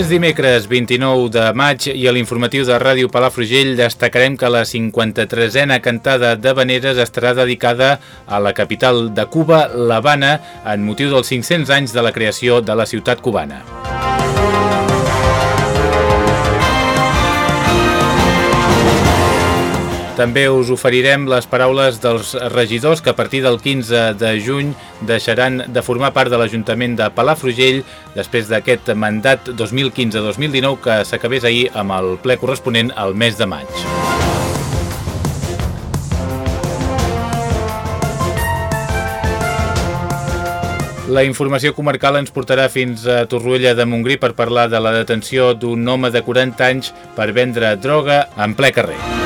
És dimecres 29 de maig i a l'informatiu de Ràdio Palafrugell destacarem que la 53a cantada de Veneres estarà dedicada a la capital de Cuba, l'Havana, en motiu dels 500 anys de la creació de la ciutat cubana. També us oferirem les paraules dels regidors que a partir del 15 de juny deixaran de formar part de l'Ajuntament de Palafrugell després d'aquest mandat 2015-2019 que s'acabés ahir amb el ple corresponent al mes de maig. La informació comarcal ens portarà fins a Torroella de Montgrí per parlar de la detenció d'un home de 40 anys per vendre droga en ple carrer.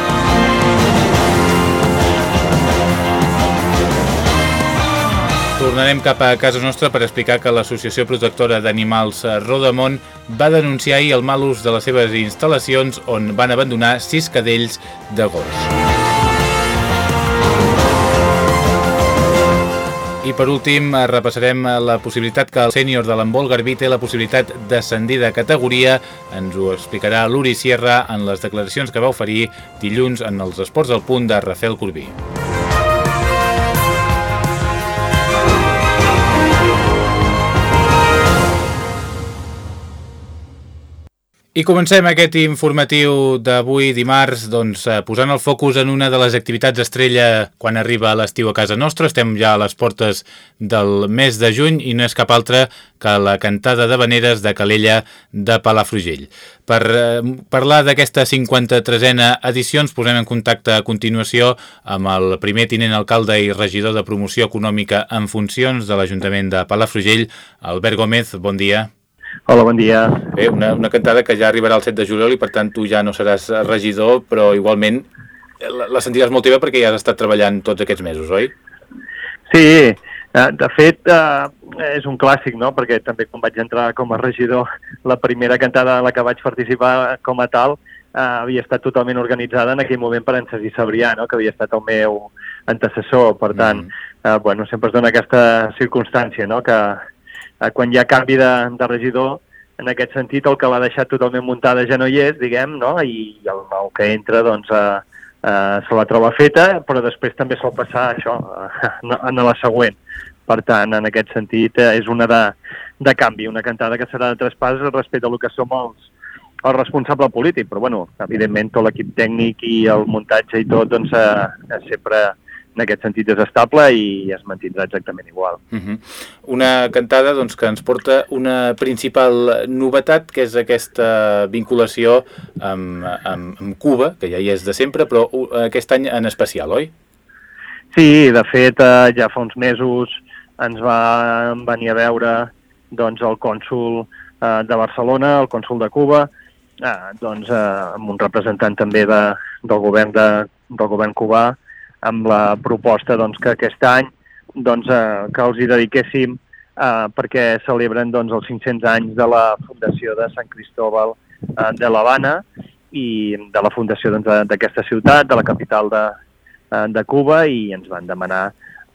Tornarem cap a casa nostra per explicar que l'Associació Protectora d'Animals Rodamont va denunciar ahir el mal ús de les seves instal·lacions on van abandonar sis cadells de gos. I per últim repassarem la possibilitat que el sènior de l'embol Garbí té la possibilitat d'ascendir de categoria. Ens ho explicarà l'Uri Sierra en les declaracions que va oferir dilluns en els esports del punt de Rafael Corbí. I comencem aquest informatiu d'avui dimarts doncs, eh, posant el focus en una de les activitats estrella quan arriba l'estiu a casa nostra. Estem ja a les portes del mes de juny i no és cap altra que la cantada de veneres de Calella de Palafrugell. Per eh, parlar d'aquesta 53a edició ens posem en contacte a continuació amb el primer tinent alcalde i regidor de promoció econòmica en funcions de l'Ajuntament de Palafrugell, Albert Gómez. Bon dia. Hola, bon dia. Bé, una, una cantada que ja arribarà el 7 de juliol i per tant tu ja no seràs regidor, però igualment la, la sentiràs molt teva perquè ja has estat treballant tots aquests mesos, oi? Sí, eh, de fet eh, és un clàssic, no? perquè també quan vaig entrar com a regidor la primera cantada en la que vaig participar com a tal eh, havia estat totalment organitzada en aquell moment per en Sergi Sabrià, no? que havia estat el meu antecessor, per tant, mm. eh, bueno, sempre es dona aquesta circumstància, no? que, eh, quan hi ha canvi de, de regidor, en aquest sentit el que l'ha deixat totalment muntada ja no hi és, diguem, no? i el nou que entra doncs, eh, eh, se la troba feta, però després també sol passar això, eh, en la següent. Per tant, en aquest sentit, eh, és una de, de canvi, una cantada que serà de traspàs respecte a lo que som els, el responsable polític, però bueno, evidentment tot l'equip tècnic i el muntatge i tot doncs, eh, sempre en aquest sentit és estable i es mantindrà exactament igual. Uh -huh. Una cantada doncs, que ens porta una principal novetat, que és aquesta vinculació amb, amb, amb Cuba, que ja hi és de sempre, però aquest any en especial, oi? Sí, de fet, eh, ja fa uns mesos ens va venir a veure doncs, el cònsul eh, de Barcelona, el cònsul de Cuba, eh, doncs, amb un representant també de, del, govern de, del govern cubà, amb la proposta doncs, que aquest any doncs, eh, que els hi dediquéssim eh, perquè celebren doncs, els 500 anys de la fundació de Sant Cristóbal eh, de l'Havana i de la fundació doncs, d'aquesta doncs, ciutat, de la capital de, eh, de Cuba, i ens van demanar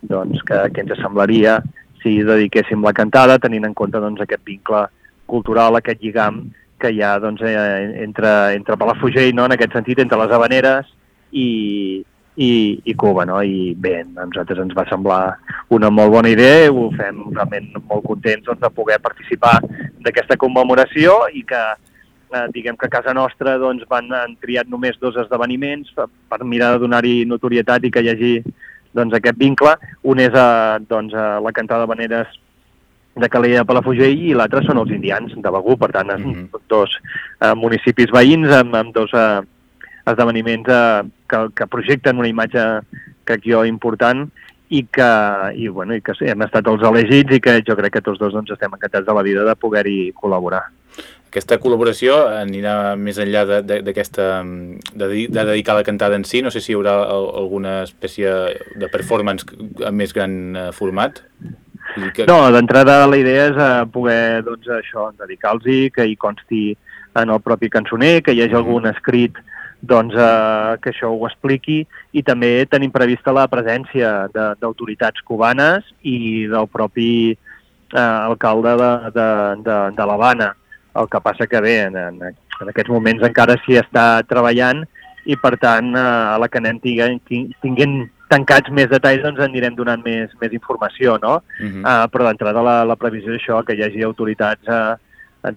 doncs, que, que ens semblaria si dediquéssim la cantada, tenint en compte doncs, aquest vincle cultural, aquest lligam que hi ha doncs, eh, entre, entre Palafrugell, no? en aquest sentit, entre les habaneres i, i, i Cuba, no? I bé, a nosaltres ens va semblar una molt bona idea i ho fem realment molt contents doncs, de poder participar d'aquesta commemoració i que eh, diguem que a casa nostra doncs, van, han triat només dos esdeveniments per, per mirar de donar-hi notorietat i que hi hagi doncs, aquest vincle. Un és a, doncs, a la cantada de Veneres de Calella de Palafrugell i l'altre són els indians de Begú, per tant, mm -hmm. dos eh, municipis veïns amb, amb dos eh, esdeveniments eh, que, que projecten una imatge, crec jo, important i que, i, bueno, i que hem estat els elegits i que jo crec que tots dos doncs, estem encantats de la vida de poder-hi col·laborar. Aquesta col·laboració anirà més enllà d'aquesta de, de, de dedicar la cantada en si, no sé si hi haurà alguna espècie de performance a més gran eh, format? Que... No, d'entrada la idea és eh, poder doncs, això dedicar-los que hi consti en el propi cançoner, que hi hagi algun escrit doncs, eh, que això ho expliqui i també tenim prevista la presència d'autoritats cubanes i del propi eh, alcalde de, de, de, de l'Havana. El que passa que bé, en, en, en aquests moments encara s'hi està treballant i per tant eh, a la que anem tinguent, tinguent tancats més detalls doncs anirem donant més, més informació, no? Uh -huh. uh, però d'entrada la, la previsió és això, que hi hagi autoritats eh,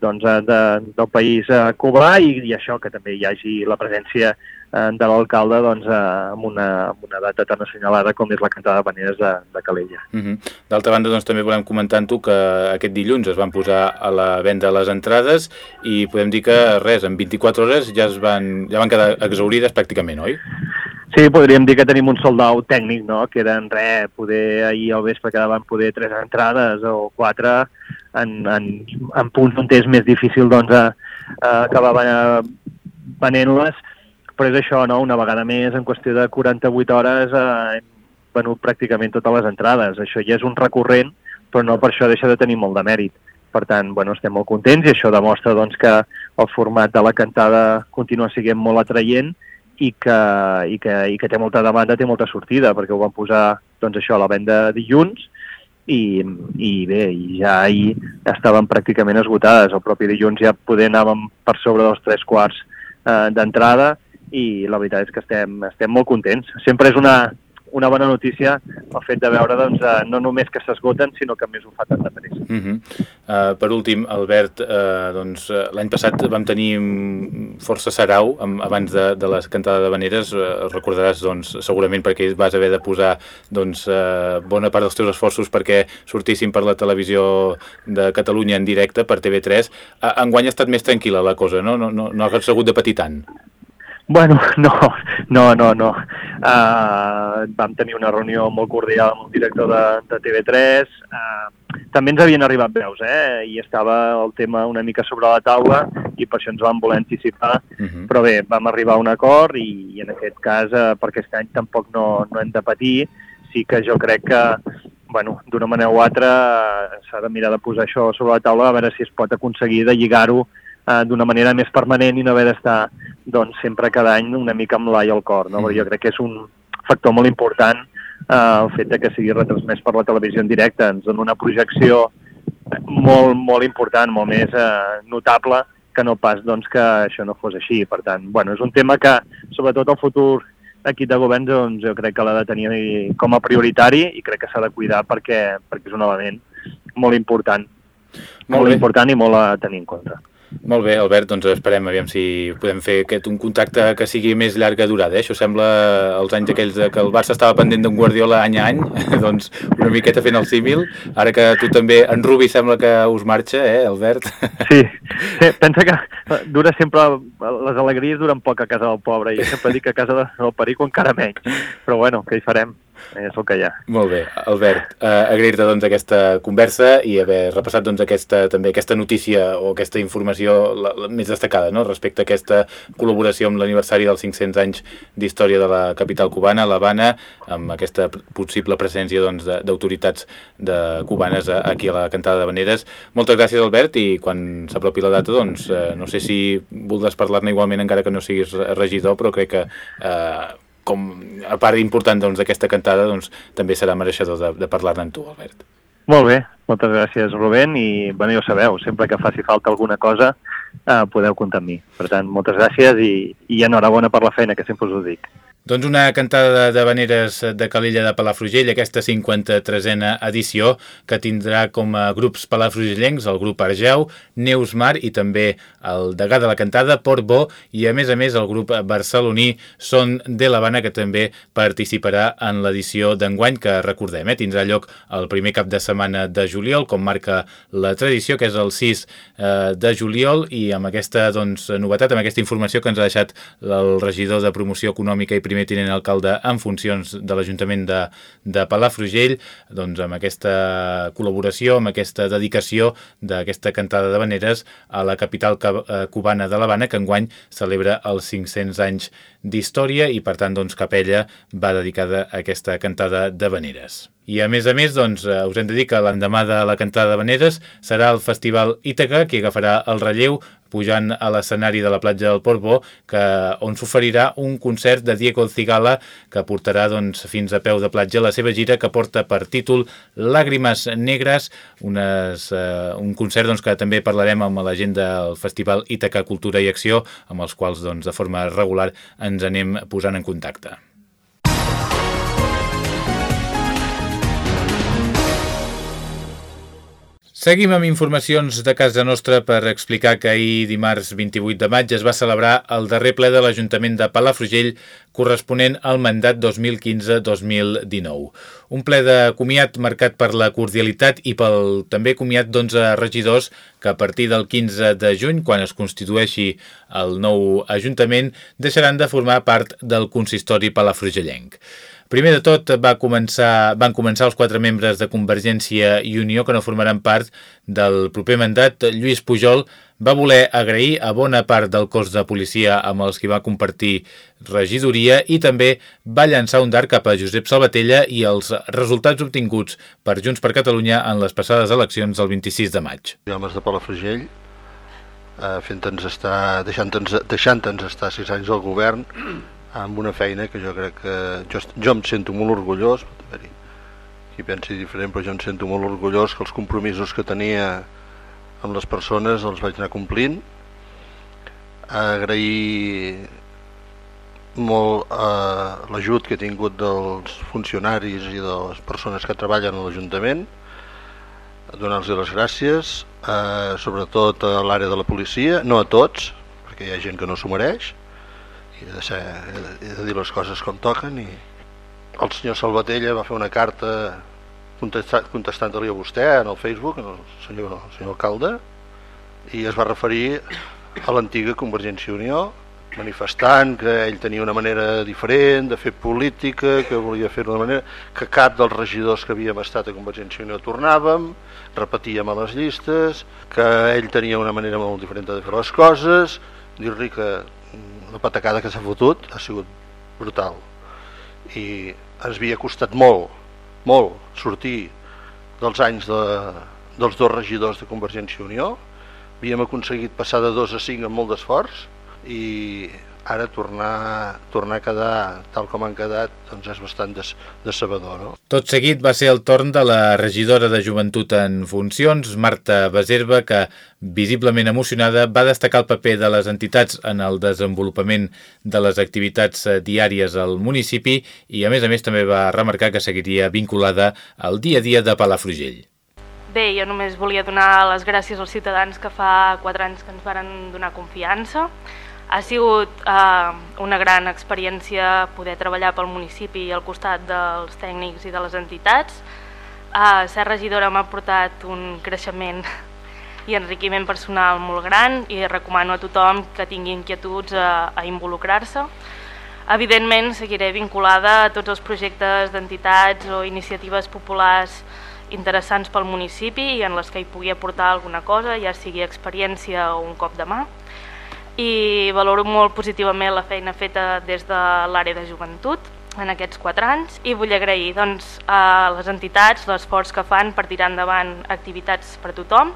doncs, eh, de, del país eh, cubà i, i això, que també hi hagi la presència eh, de l'alcalde doncs, eh, amb, una, amb una data tan assenyalada com és la cantada de Paneres de, de Calella. Uh mhm. -huh. D'altra banda, doncs, també volem comentar amb tu que aquest dilluns es van posar a la venda les entrades i podem dir que res, en 24 hores ja, es van, ja van quedar exaurides pràcticament, oi? Sí, podríem dir que tenim un soldau tècnic, no? que eren res, poder ahir al vespre quedaven poder tres entrades o quatre en, en, en punts on és més difícil doncs, a, a acabar venent-les, però és això, no? una vegada més, en qüestió de 48 hores eh, hem venut pràcticament totes les entrades. Això ja és un recurrent, però no per això deixa de tenir molt de mèrit. Per tant, bueno, estem molt contents i això demostra doncs, que el format de la cantada continua sent molt atraient i que, i, que, i que té molta demanda, té molta sortida, perquè ho van posar doncs, això a la venda dilluns i, i bé, i ja ahir estaven pràcticament esgotades. El propi dilluns ja poder anàvem per sobre dels tres quarts eh, d'entrada i la veritat és que estem, estem molt contents. Sempre és una, una bona notícia el fet de veure doncs, uh, no només que s'esgoten, sinó que més ho fa tant de pressa. Uh -huh. uh, per últim, Albert, uh, doncs, uh, l'any passat vam tenir força sarau amb, abans de, de la cantada de Veneres, uh, recordaràs doncs, segurament perquè vas haver de posar doncs, uh, bona part dels teus esforços perquè sortissin per la televisió de Catalunya en directe, per TV3. Uh, enguany ha estat més tranquil·la la cosa, no? No, no, no has hagut de patir tant. Bueno, no, no, no, no. Uh, vam tenir una reunió molt cordial amb el director de, de TV3. Uh, també ens havien arribat veus, eh? I estava el tema una mica sobre la taula i per això ens vam voler anticipar. Uh -huh. Però bé, vam arribar a un acord i, i en aquest cas, uh, perquè aquest any tampoc no, no hem de patir, sí que jo crec que bueno, d'una manera o altra s'ha de mirar de posar això sobre la taula a veure si es pot aconseguir de lligar-ho eh, d'una manera més permanent i no haver d'estar doncs, sempre cada any una mica amb l'ai al cor. No? Mm. Jo crec que és un factor molt important eh, el fet de que sigui retransmès per la televisió en directe. Ens dona una projecció molt, molt important, molt més eh, notable que no pas doncs, que això no fos així. Per tant, bueno, és un tema que, sobretot el futur equip de govern, doncs, jo crec que l'ha de tenir com a prioritari i crec que s'ha de cuidar perquè, perquè és un element molt important. Molt, molt important i molt a tenir en compte. Molt bé, Albert, doncs esperem aviam si podem fer aquest, un contacte que sigui més llarga durada. Eh? Això sembla els anys aquells que el Barça estava pendent d'un Guardiola any a any, doncs una miqueta fent el símil. Ara que tu també, en Rubi sembla que us marxa, eh, Albert? Sí, sí pensa que dura sempre, les alegries duren poc a casa del pobre, i sempre dic que a casa del perico encara menys. Però bueno, què hi farem? És el que hi ha. Molt bé, Albert, eh, agrair-te doncs, aquesta conversa i haver repassat doncs, aquesta, també aquesta notícia o aquesta informació la, la, més destacada no? respecte a aquesta col·laboració amb l'aniversari dels 500 anys d'història de la capital cubana, l'Havana, amb aquesta possible presència doncs, d'autoritats de, de cubanes aquí a la cantada de Veneres. Moltes gràcies, Albert, i quan s'apropi la data, doncs, eh, no sé si voldràs parlar-ne igualment encara que no siguis regidor, però crec que eh, com a part important doncs, d'aquesta doncs, cantada doncs, també serà mereixedor de, de parlar-ne amb tu, Albert. Molt bé, moltes gràcies Rubén i bueno, ja ho sabeu, sempre que faci falta alguna cosa eh, podeu comptar amb mi. Per tant, moltes gràcies i, i enhorabona per la feina, que sempre us ho dic. Doncs una cantada de veneres de Calella de Palafrugell, aquesta 53a edició, que tindrà com a grups palafrugellencs el grup Argeu, Neus Mar i també el degà de la cantada, Port Bo, i a més a més el grup barceloní Son de l'Havana, que també participarà en l'edició d'enguany, que recordem, eh, tindrà lloc el primer cap de setmana de juliol, com marca la tradició, que és el 6 eh, de juliol, i amb aquesta doncs, novetat, amb aquesta informació que ens ha deixat el regidor de Promoció Econòmica i primer tinent alcalde en funcions de l'Ajuntament de, de Palafrugell, doncs amb aquesta col·laboració, amb aquesta dedicació d'aquesta cantada de veneres a la capital eh, cubana de l'Havana, que enguany celebra els 500 anys d'història i per tant doncs, Capella va dedicada a aquesta cantada de veneres. I a més a més, doncs, eh, us hem de dir que l'endemà de la cantada de veneres serà el Festival Ítaca, que agafarà el relleu pujant a l'escenari de la platja del Portbó, que, on s'oferirà un concert de Diego Cigala que portarà doncs, fins a peu de platja la seva gira que porta per títol Làgrimes Negres, unes, eh, un concert doncs, que també parlarem amb la gent del Festival Ítaca Cultura i Acció, amb els quals doncs, de forma regular ens anem posant en contacte. Seguim amb informacions de casa nostra per explicar que ahir, dimarts 28 de maig, es va celebrar el darrer ple de l'Ajuntament de Palafrugell corresponent al mandat 2015-2019. Un ple de comiat marcat per la cordialitat i pel també comiat d'11 regidors que a partir del 15 de juny, quan es constitueixi el nou Ajuntament, deixaran de formar part del consistori palafrugellenc. Primer de tot va començar, van començar els quatre membres de Convergència i Unió que no formaran part del proper mandat. Lluís Pujol va voler agrair a bona part del cos de policia amb els qui va compartir regidoria i també va llançar un dart cap a Josep Salvatella i els resultats obtinguts per Junts per Catalunya en les passades eleccions del 26 de maig. Homes de Palafrugell, eh, fent-nos estar, deixant-nos deixant estar sis anys al govern, amb una feina que jo crec que jo, jo em sento molt orgullós qui pensi diferent però jo em sento molt orgullós que els compromisos que tenia amb les persones els vaig anar complint. Agrair molt eh, l'ajut que he tingut dels funcionaris i de les persones que treballen a l'Ajuntament donar-los les gràcies eh, sobretot a l'àrea de la policia no a tots perquè hi ha gent que no s'ho mereix de, ser, he de dir les coses com toquen i el senyor Salvatella va fer una carta contestant-li a vostè en el Facebook, el senyor, el senyor alcalde i es va referir a l'antiga Convergència i Unió manifestant que ell tenia una manera diferent de fer política, que volia fer d'una manera que cap dels regidors que havíem estat a Convergència i Unió tornàvem, repetíem a les llistes, que ell tenia una manera molt diferent de fer les coses, dir-li que la patacada que s'ha fotut ha sigut brutal. I ens havia costat molt, molt sortir dels anys de, dels dos regidors de Convergència i Unió. Havíem aconseguit passar de 2 a 5 amb molt d'esforç i ara tornar, tornar a quedar tal com han quedat doncs és bastant des, decebedor. No? Tot seguit va ser el torn de la regidora de Joventut en Funcions, Marta Beserva, que visiblement emocionada va destacar el paper de les entitats en el desenvolupament de les activitats eh, diàries al municipi i a més a més també va remarcar que seguiria vinculada al dia a dia de Palafrugell. Bé, jo només volia donar les gràcies als ciutadans que fa quatre anys que ens varen donar confiança ha sigut eh, una gran experiència poder treballar pel municipi al costat dels tècnics i de les entitats. Eh, ser regidora m'ha portat un creixement i enriquiment personal molt gran i recomano a tothom que tingui inquietuds a, a involucrar-se. Evidentment seguiré vinculada a tots els projectes d'entitats o iniciatives populars interessants pel municipi i en les que hi pugui aportar alguna cosa, ja sigui experiència o un cop de mà i valoro molt positivament la feina feta des de l'àrea de joventut en aquests quatre anys i vull agrair doncs, a les entitats l'esforç que fan per tirar endavant activitats per a tothom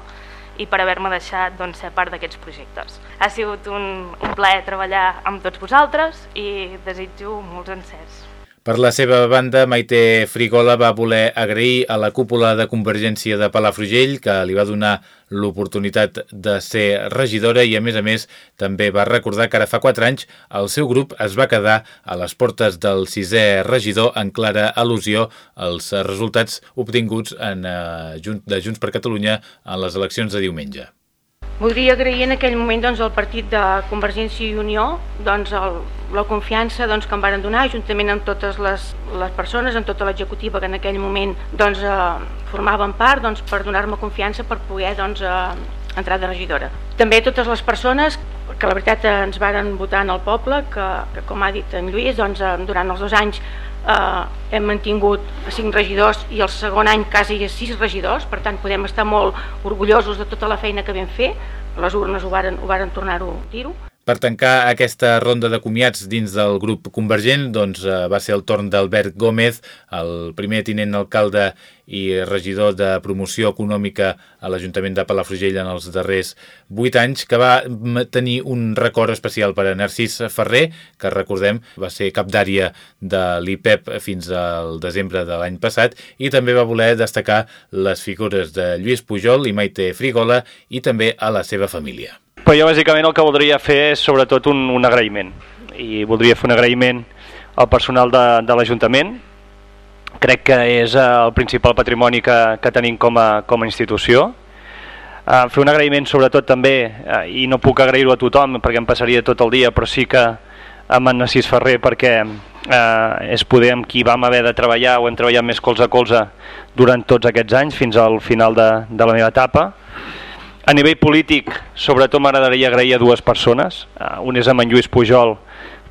i per haver-me deixat doncs, ser part d'aquests projectes. Ha sigut un, un plaer treballar amb tots vosaltres i desitjo molts encerts. Per la seva banda, Maite Frigola va voler agrair a la cúpula de Convergència de Palafrugell que li va donar l'oportunitat de ser regidora i, a més a més, també va recordar que ara fa 4 anys el seu grup es va quedar a les portes del sisè regidor en clara al·lusió als resultats obtinguts en, eh, de Junts per Catalunya en les eleccions de diumenge. Voldria agrair en aquell moment doncs, al partit de Convergència i Unió doncs, el, la confiança doncs, que em varen donar, juntament amb totes les, les persones, amb tota l'executiva que en aquell moment doncs, eh, formaven part, doncs, per donar-me confiança per poder doncs, eh, entrar de regidora. També totes les persones que la veritat ens varen votar en el poble, que, que com ha dit en Lluís, doncs, eh, durant els dos anys eh, hem mantingut cinc regidors i el segon any quasi sis regidors, per tant podem estar molt orgullosos de tota la feina que vam fer, les urnes ho varen, ho varen tornar-ho a dir-ho. Per tancar aquesta ronda de comiats dins del grup convergent doncs, eh, va ser el torn d'Albert Gómez, el primer tinent alcalde i regidor de promoció econòmica a l'Ajuntament de Palafrugell en els darrers vuit anys, que va tenir un record especial per a Narcís Ferrer, que recordem va ser cap d'àrea de l'IPEP fins al desembre de l'any passat, i també va voler destacar les figures de Lluís Pujol i Maite Frigola i també a la seva família. Però jo bàsicament el que voldria fer és sobretot un, un agraïment i voldria fer un agraïment al personal de, de l'Ajuntament crec que és eh, el principal patrimoni que, que tenim com a, com a institució uh, fer un agraïment sobretot també uh, i no puc agrair-ho a tothom perquè em passaria tot el dia però sí que amb en Narcís Ferrer perquè eh, és poder amb qui vam haver de treballar o hem treballat més colze a colze durant tots aquests anys fins al final de, de la meva etapa a nivell polític, sobretot m'agradaria agrair a dues persones. Uh, un és amb en Lluís Pujol,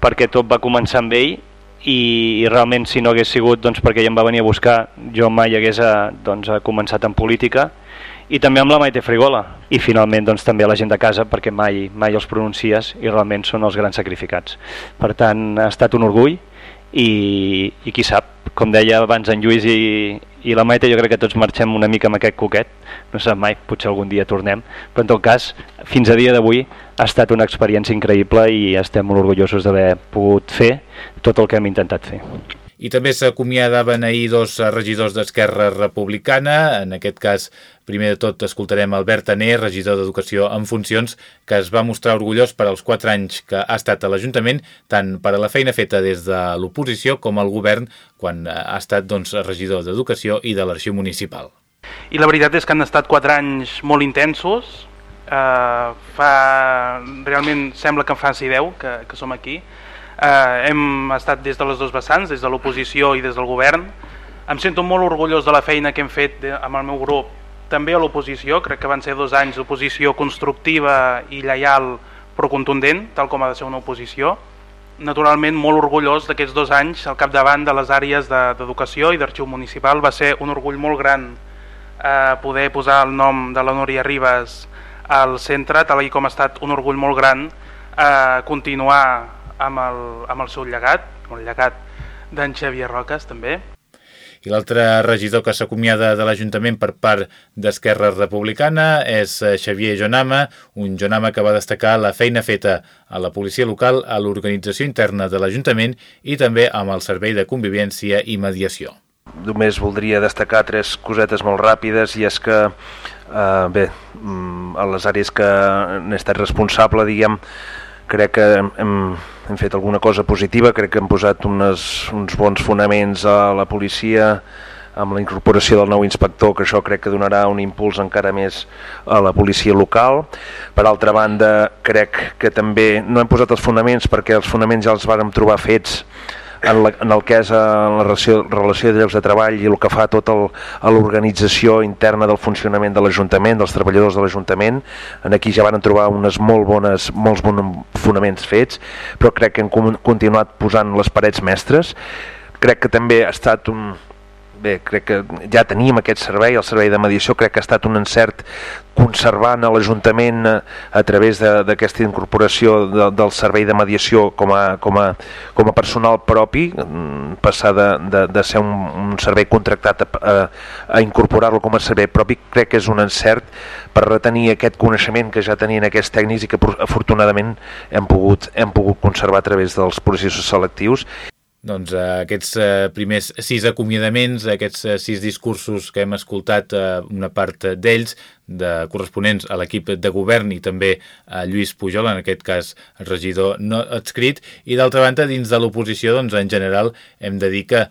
perquè tot va començar amb ell, i, i realment si no hagués sigut doncs, perquè ell em va venir a buscar, jo mai hagués uh, doncs, començat en política, i també amb la Maite Frigola, i finalment doncs, també a la gent de casa, perquè mai, mai els pronuncies i realment són els grans sacrificats. Per tant, ha estat un orgull, i, i qui sap, com deia abans en Lluís i, i la Maite, jo crec que tots marxem una mica amb aquest coquet, no sap mai, potser algun dia tornem, però en tot cas, fins a dia d'avui ha estat una experiència increïble i estem molt orgullosos d'haver pogut fer tot el que hem intentat fer. I també s'acomiadaven ahir dos regidors d'Esquerra Republicana, en aquest cas Primer de tot escoltarem Albert Aner, regidor d'Educació en funcions, que es va mostrar orgullós per als quatre anys que ha estat a l'Ajuntament, tant per a la feina feta des de l'oposició com al govern, quan ha estat doncs, regidor d'Educació i de l'Arxiu Municipal. I la veritat és que han estat quatre anys molt intensos, uh, fa... realment sembla que en faci deu que, que som aquí, uh, hem estat des de les dues vessants, des de l'oposició i des del govern, em sento molt orgullós de la feina que hem fet amb el meu grup també a l'oposició, crec que van ser dos anys d'oposició constructiva i lleial però contundent, tal com ha de ser una oposició. Naturalment molt orgullós d'aquests dos anys al capdavant de les àrees d'educació de, i d'arxiu municipal. Va ser un orgull molt gran eh, poder posar el nom de la Núria Ribas al centre, tal com ha estat un orgull molt gran eh, continuar amb el, amb el seu llegat, el llegat d'en Xavier Roques també. I l'altre regidor que s'acomiada de l'Ajuntament per part d'Esquerra Republicana és eh, Xavier Jonama, un Jonama que va destacar la feina feta a la policia local, a l'organització interna de l'Ajuntament i també amb el servei de convivència i mediació. Només voldria destacar tres cosetes molt ràpides i és que, eh, bé, mm, a les àrees que n'he estat responsable, diguem, crec que hem, hem fet alguna cosa positiva, crec que hem posat unes, uns bons fonaments a la policia amb la incorporació del nou inspector, que això crec que donarà un impuls encara més a la policia local. Per altra banda, crec que també no hem posat els fonaments perquè els fonaments ja els vàrem trobar fets en, la, en el que és en la relació, relació de llocs de treball i el que fa tota l'organització interna del funcionament de l'Ajuntament, dels treballadors de l'Ajuntament. En aquí ja van trobar unes molt bones, molts bons fonaments fets, però crec que hem continuat posant les parets mestres. Crec que també ha estat un, bé, crec que ja teníem aquest servei, el servei de mediació, crec que ha estat un encert conservant a l'Ajuntament a, a través d'aquesta incorporació de, del servei de mediació com a, com a, com a personal propi, mm, passar de, de, de ser un, un servei contractat a, a, a incorporar-lo com a servei propi, crec que és un encert per retenir aquest coneixement que ja tenien aquests tècnics i que afortunadament hem pogut, hem pogut conservar a través dels processos selectius doncs, eh, aquests eh, primers sis acomiadaments, aquests eh, sis discursos que hem escoltat, una part d'ells, de corresponents a l'equip de govern i també a Lluís Pujol, en aquest cas regidor no adscrit, i d'altra banda, dins de l'oposició, doncs, en general, hem de dir que eh,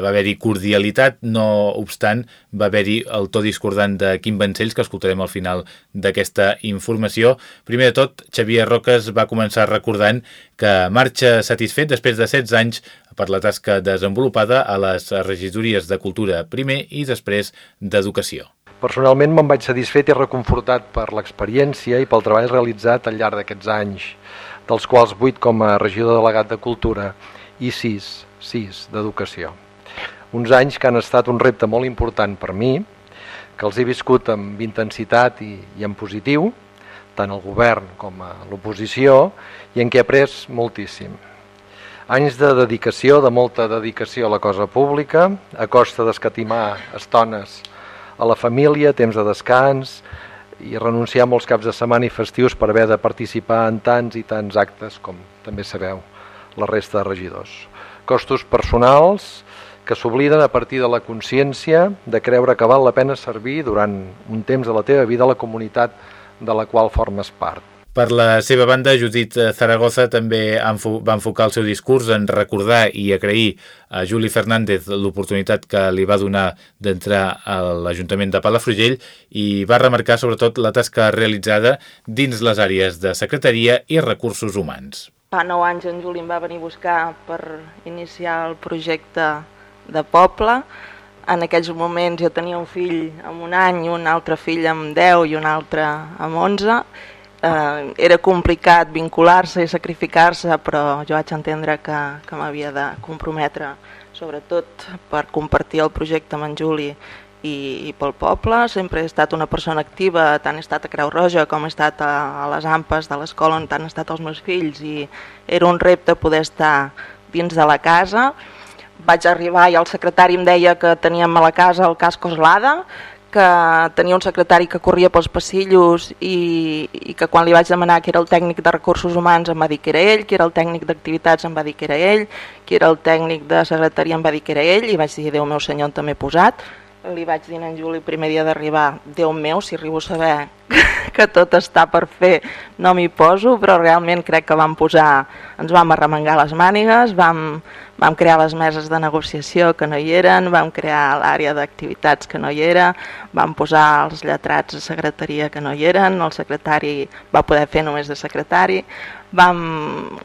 va haver-hi cordialitat, no obstant, va haver-hi el to discordant de Quim Vancells, que escoltarem al final d'aquesta informació. Primer de tot, Xavier Roques va començar recordant que marxa satisfet després de 16 anys per la tasca desenvolupada a les regidories de Cultura primer i després d'Educació. Personalment me'n vaig satisfet i reconfortat per l'experiència i pel treball realitzat al llarg d'aquests anys, dels quals 8 com a regidor delegat de Cultura i 6, 6 d'Educació. Uns anys que han estat un repte molt important per mi, que els he viscut amb intensitat i, i en positiu, tant al govern com a l'oposició, i en què he après moltíssim. Anys de dedicació, de molta dedicació a la cosa pública, a costa d'escatimar estones a la família, temps de descans i renunciar molts caps de setmana i festius per haver de participar en tants i tants actes com també sabeu la resta de regidors. Costos personals que s'obliden a partir de la consciència de creure que val la pena servir durant un temps de la teva vida a la comunitat de la qual formes part. Per la seva banda, Judit Zaragoza també va enfocar el seu discurs en recordar i agrair a Juli Fernández l'oportunitat que li va donar d'entrar a l'Ajuntament de Palafrugell i va remarcar sobretot la tasca realitzada dins les àrees de secretaria i recursos humans. Fa nou anys en Juli em va venir a buscar per iniciar el projecte de poble. En aquells moments jo tenia un fill amb un any, un altre fill amb 10 i un altre amb 11 eh, era complicat vincular-se i sacrificar-se, però jo vaig entendre que, que m'havia de comprometre, sobretot per compartir el projecte amb en Juli i, i pel poble. Sempre he estat una persona activa, tant he estat a Creu Roja com he estat a, a les AMPes de l'escola on han estat els meus fills i era un repte poder estar dins de la casa. Vaig arribar i el secretari em deia que teníem a la casa el cas Coslada, que tenia un secretari que corria pels passillos i, i que quan li vaig demanar que era el tècnic de recursos humans em va dir que era ell, que era el tècnic d'activitats em va dir que era ell, que era el tècnic de secretaria em va dir que era ell i vaig dir, Déu meu senyor, on també he posat. Li vaig dir en Juli el primer dia d'arribar, Déu meu, si arribo a saber que tot està per fer, no m'hi poso, però realment crec que vam posar, ens vam arremengar les mànigues, vam, vam crear les meses de negociació que no hi eren, vam crear l'àrea d'activitats que no hi era, vam posar els lletrats de secretaria que no hi eren, el secretari va poder fer només de secretari, vam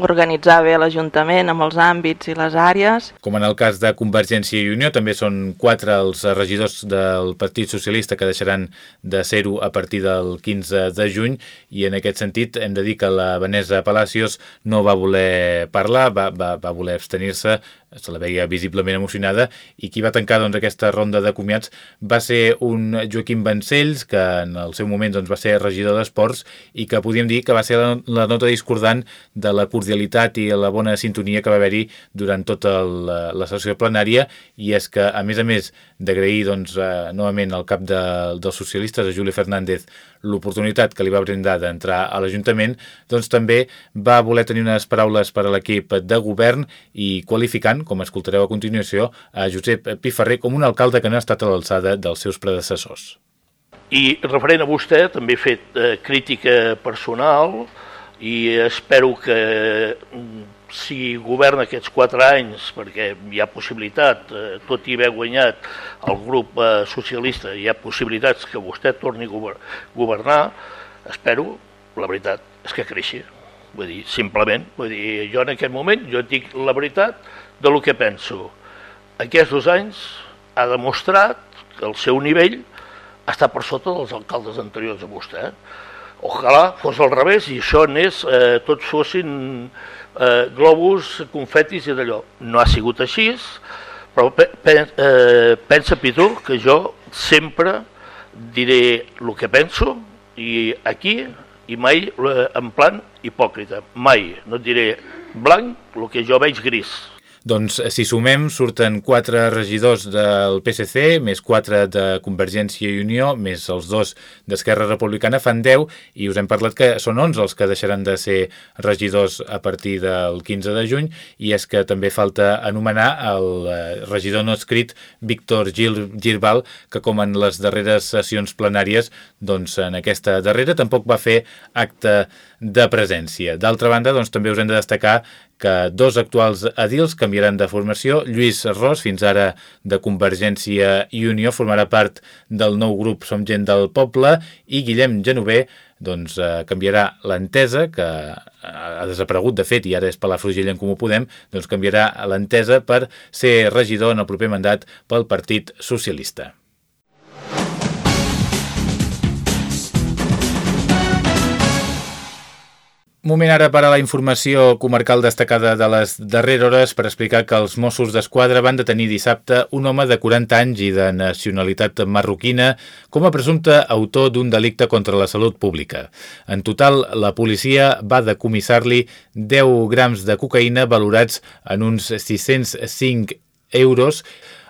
organitzar bé l'Ajuntament amb els àmbits i les àrees. Com en el cas de Convergència i Unió, també són quatre els regidors del Partit Socialista que deixaran de ser-ho a partir del 15 de juny i en aquest sentit hem de dir que la Vanessa Palacios no va voler parlar, va, va, va voler abstenir-se se la veia visiblement emocionada i qui va tancar doncs, aquesta ronda de comiats va ser un Joaquim Vancells que en el seu moment doncs, va ser regidor d'Esports i que podíem dir que va ser la, nota discordant de la cordialitat i la bona sintonia que va haver-hi durant tota la, la sessió plenària. I és que a més a més d'agrair doncs, eh, novament al cap de, dels socialistes, a Juli Fernández, l'oportunitat que li va brindar d'entrar a l'Ajuntament, doncs també va voler tenir unes paraules per a l'equip de govern i qualificant, com escoltareu a continuació, a Josep Piferrer com un alcalde que no ha estat a l'alçada dels seus predecessors. I referent a vostè, també he fet eh, crítica personal i espero que si governa aquests quatre anys, perquè hi ha possibilitat, eh, tot i haver guanyat el grup eh, socialista, hi ha possibilitats que vostè torni a governar, espero, la veritat, és que creixi. Vull dir, simplement, vull dir, jo en aquest moment, jo dic la veritat de lo que penso. Aquests dos anys ha demostrat que el seu nivell està per sota dels alcaldes anteriors a vostè. Ojalà fos al revés i això anés, eh, tots fossin eh, globus, confetis i d'allò. No ha sigut així, però pe pe eh, pensa, Pitu, que jo sempre diré el que penso i aquí i mai eh, en plan hipòcrita. Mai. No et diré blanc el que jo veig gris. Doncs si sumem, surten quatre regidors del PSC, més quatre de Convergència i Unió, més els dos d'Esquerra Republicana, fan 10, i us hem parlat que són 11 els que deixaran de ser regidors a partir del 15 de juny, i és que també falta anomenar el eh, regidor no escrit Víctor Gil Girbal, que com en les darreres sessions plenàries, doncs en aquesta darrera tampoc va fer acte de presència. D'altra banda, doncs, també us hem de destacar que dos actuals edils canviaran de formació. Lluís Ros, fins ara de Convergència i Unió, formarà part del nou grup Som Gent del Poble i Guillem Genover doncs, eh, canviarà l'entesa, que ha desaparegut de fet i ara és Palafrugell en Comú Podem, doncs canviarà l'entesa per ser regidor en el proper mandat pel Partit Socialista. Moment ara per a la informació comarcal destacada de les darreres hores per explicar que els Mossos d'Esquadra van detenir dissabte un home de 40 anys i de nacionalitat marroquina com a presumpte autor d'un delicte contra la salut pública. En total, la policia va decomissar-li 10 grams de cocaïna valorats en uns 605 euros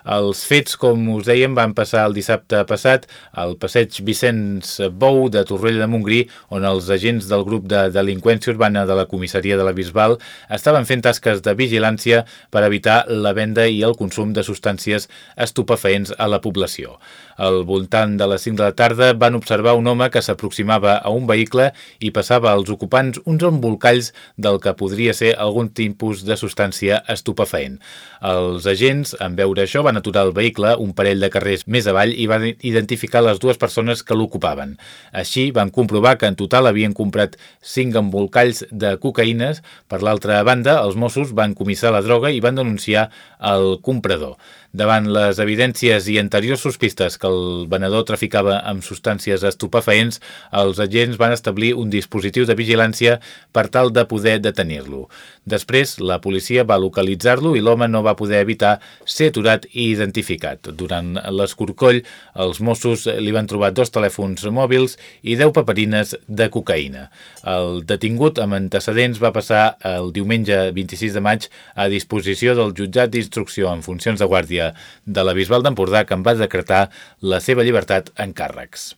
els fets, com us dèiem, van passar el dissabte passat al passeig Vicenç Bou de Torrella de Montgrí, on els agents del grup de delinqüència urbana de la comissaria de la Bisbal estaven fent tasques de vigilància per evitar la venda i el consum de substàncies estupefaents a la població. Al voltant de les 5 de la tarda van observar un home que s'aproximava a un vehicle i passava als ocupants uns embolcalls del que podria ser algun tipus de substància estupefaent. Els agents, en veure això, van aturar el vehicle un parell de carrers més avall i van identificar les dues persones que l'ocupaven. Així van comprovar que en total havien comprat 5 embolcalls de cocaïnes. Per l'altra banda, els Mossos van comissar la droga i van denunciar el comprador. Davant les evidències i anteriors sospistes que el venedor traficava amb substàncies estupefaents, els agents van establir un dispositiu de vigilància per tal de poder detenir-lo. Després, la policia va localitzar-lo i l'home no va poder evitar ser aturat i identificat. Durant l'escorcoll, els Mossos li van trobar dos telèfons mòbils i 10 paperines de cocaïna. El detingut amb antecedents va passar el diumenge 26 de maig a disposició del jutjat d'instrucció en funcions de guàrdia de la Bisbal d'Empordà que en va decretar la seva llibertat en càrrecs.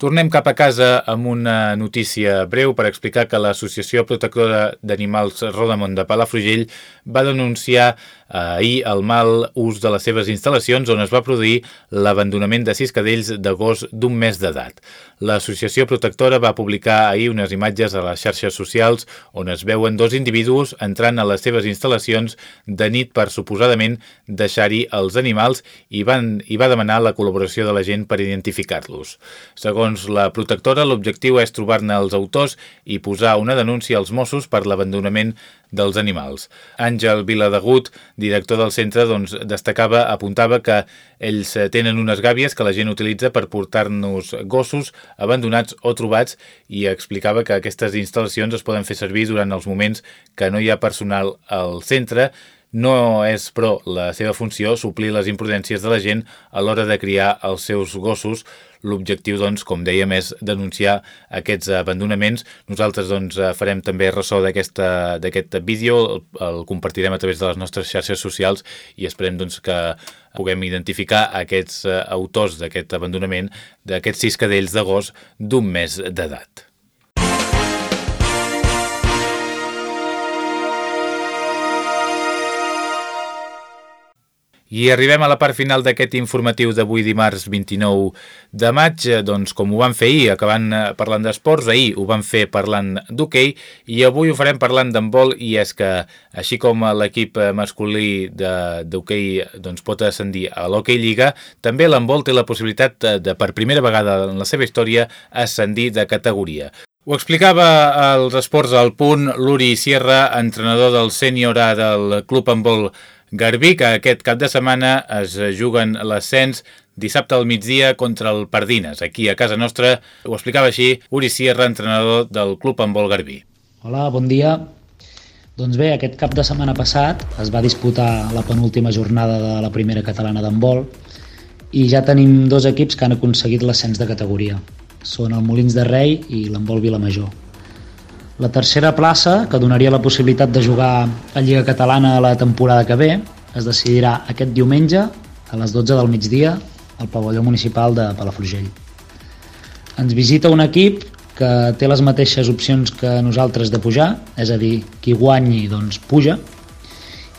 Tornem cap a casa amb una notícia breu per explicar que l'Associació Protectora d'Animals Rodamont de Palafrugell va denunciar ahir el mal ús de les seves instal·lacions on es va produir l'abandonament de sis cadells de gos d'un mes d'edat. L'associació protectora va publicar ahir unes imatges a les xarxes socials on es veuen dos individus entrant a les seves instal·lacions de nit per suposadament deixar-hi els animals i, van, i va demanar la col·laboració de la gent per identificar-los. Segons la protectora, l'objectiu és trobar-ne els autors i posar una denúncia als Mossos per l'abandonament dels animals. Àngel Viladegut, director del centre, doncs, destacava, apuntava que ells tenen unes gàbies que la gent utilitza per portar-nos gossos abandonats o trobats i explicava que aquestes instal·lacions es poden fer servir durant els moments que no hi ha personal al centre no és, però, la seva funció suplir les imprudències de la gent a l'hora de criar els seus gossos. L'objectiu, doncs, com dèiem, és denunciar aquests abandonaments. Nosaltres doncs, farem també ressò d'aquest vídeo, el, el compartirem a través de les nostres xarxes socials i esperem doncs, que puguem identificar aquests autors d'aquest abandonament d'aquests sis cadells de gos d'un mes d'edat. I arribem a la part final d'aquest informatiu d'avui dimarts 29 de maig, eh, doncs com ho van fer ahir, acabant eh, parlant d'esports, ahir ho van fer parlant d'hoquei i avui ho farem parlant d'handbol i és que així com l'equip eh, masculí d'hoquei doncs, pot ascendir a l'hoquei lliga, també l'handbol té la possibilitat de, de per primera vegada en la seva història ascendir de categoria. Ho explicava als esports al punt l'Uri Sierra, entrenador del sènior A del Club Handbol Garbí, que aquest cap de setmana es juguen l'ascens dissabte al migdia contra el Pardines. Aquí a casa nostra ho explicava així Uri Sierra, entrenador del Club Handbol Garbí. Hola, bon dia. Doncs bé, aquest cap de setmana passat es va disputar la penúltima jornada de la primera catalana d'handbol i ja tenim dos equips que han aconseguit l'ascens de categoria. Són el Molins de Rei i l'Embol Vilamajor. La tercera plaça, que donaria la possibilitat de jugar a Lliga Catalana a la temporada que ve, es decidirà aquest diumenge a les 12 del migdia al pavelló municipal de Palafrugell. Ens visita un equip que té les mateixes opcions que nosaltres de pujar, és a dir, qui guanyi doncs puja,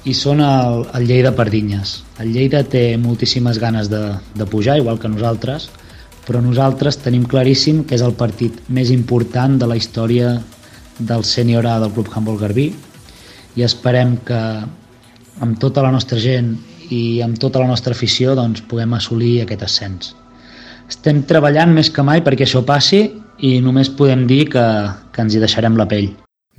i són el, el Lleida Pardinyes. El Lleida té moltíssimes ganes de, de pujar, igual que nosaltres, però nosaltres tenim claríssim que és el partit més important de la història del sènior A del Club Handball Garbí i esperem que amb tota la nostra gent i amb tota la nostra afició doncs, puguem assolir aquest ascens. Estem treballant més que mai perquè això passi i només podem dir que, que ens hi deixarem la pell.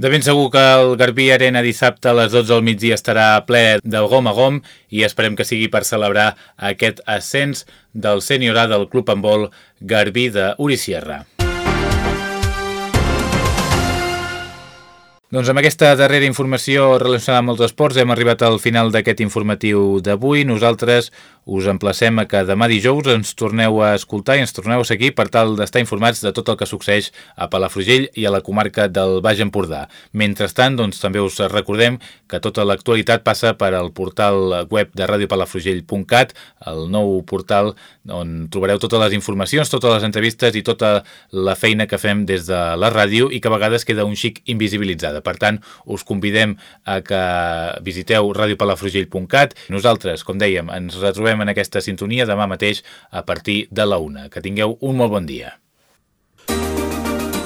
De ben segur que el Garbí Arena dissabte a les 12 del migdia estarà ple de gom a gom i esperem que sigui per celebrar aquest ascens del sènior A del Club Handbol Garbí de Uricierra. Doncs amb aquesta darrera informació relacionada amb els esports hem arribat al final d'aquest informatiu d'avui. Nosaltres us emplacem a que demà dijous ens torneu a escoltar i ens torneu a seguir per tal d'estar informats de tot el que succeeix a Palafrugell i a la comarca del Baix Empordà. Mentrestant, doncs, també us recordem que tota l'actualitat passa per al portal web de radiopalafrugell.cat, el nou portal on trobareu totes les informacions, totes les entrevistes i tota la feina que fem des de la ràdio i que a vegades queda un xic invisibilitzada. Per tant, us convidem a que visiteu radiopalafrugell.cat. Nosaltres, com dèiem, ens retrobem en aquesta sintonia demà mateix a partir de la una. Que tingueu un molt bon dia.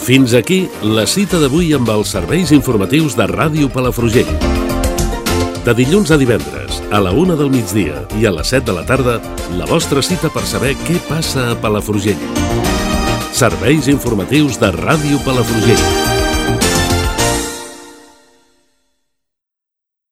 Fins aquí la cita d'avui amb els serveis informatius de Ràdio Palafrugell. De dilluns a divendres, a la una del migdia i a les 7 de la tarda, la vostra cita per saber què passa a Palafrugell. Serveis informatius de Ràdio Palafrugell.